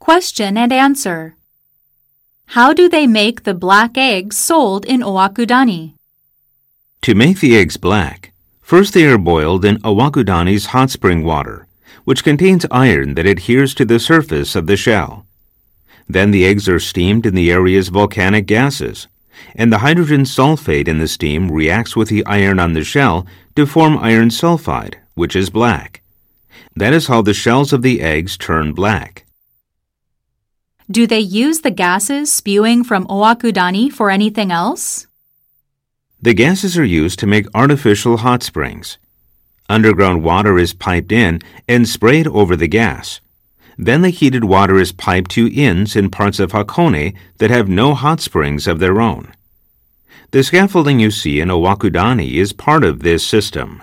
Question and answer. How do they make the black eggs sold in Owakudani? To make the eggs black, first they are boiled in Owakudani's hot spring water, which contains iron that adheres to the surface of the shell. Then the eggs are steamed in the area's volcanic gases, and the hydrogen sulfate in the steam reacts with the iron on the shell to form iron sulfide, which is black. That is how the shells of the eggs turn black. Do they use the gases spewing from Owakudani for anything else? The gases are used to make artificial hot springs. Underground water is piped in and sprayed over the gas. Then the heated water is piped to inns in parts of Hakone that have no hot springs of their own. The scaffolding you see in Owakudani is part of this system.